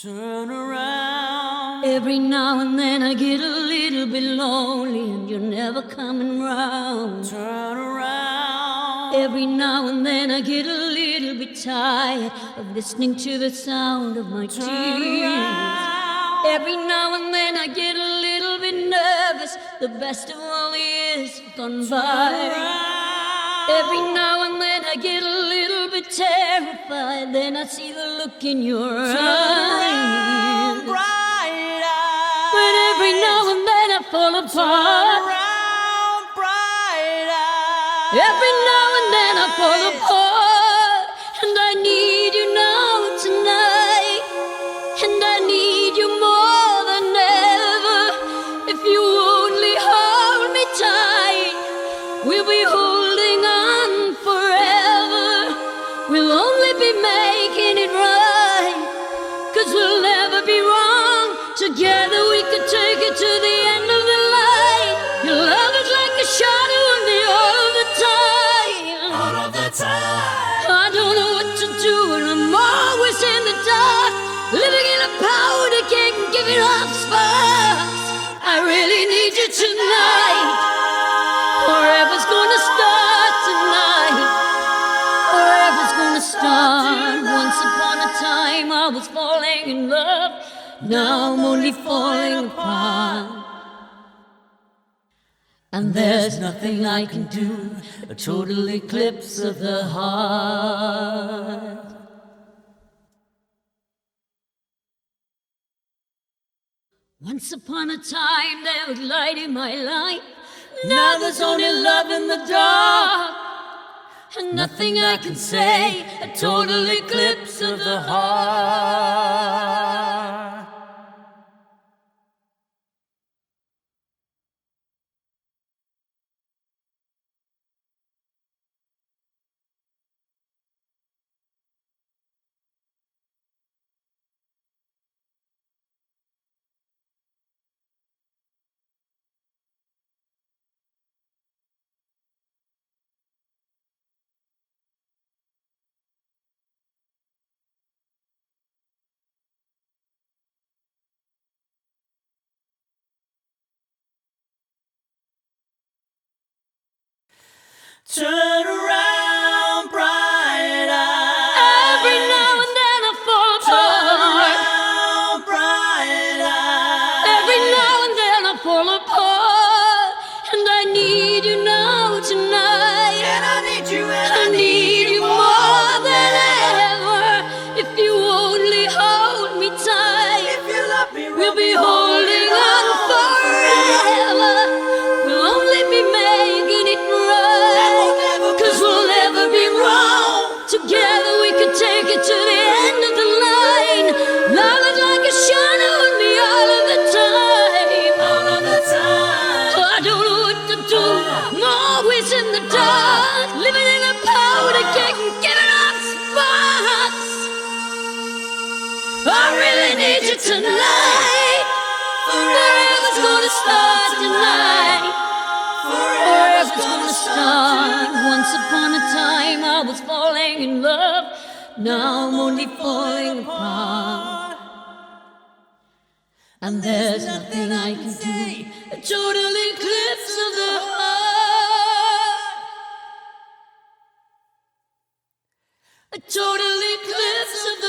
Turn around. Every now and then I get a little bit lonely and you're never coming round. Turn around. Every now and then I get a little bit tired of listening to the sound of my Turn tears. around. Every now and then I get a little bit nervous. The best of all years gone by. Every now and then I get a little bit terrified. Then I see the look in your eyes. Bright But every now and then I fall apart. Every now and then I fall apart. Together we could take it to the end of the line. Your love is like a shadow on me all of the time. All of the time. I don't know what to do, and I'm always in the dark. Living in a powder keg and giving off sparks. I really need you tonight. Forever's gonna start tonight. Forever's gonna start. Once upon a time, I was falling in love. Now I'm only falling apart. And there's nothing I can do, a total eclipse of the heart. Once upon a time there was light in my life. Now there's only love in the dark. And nothing I can say, a total eclipse of the heart. Turn around Need you tonight. Forever's gonna start tonight. Forever's gonna start. Once upon a time, I was falling in love. Now I'm only falling apart. And there's nothing I can do. A total eclipse of the heart. A total eclipse of the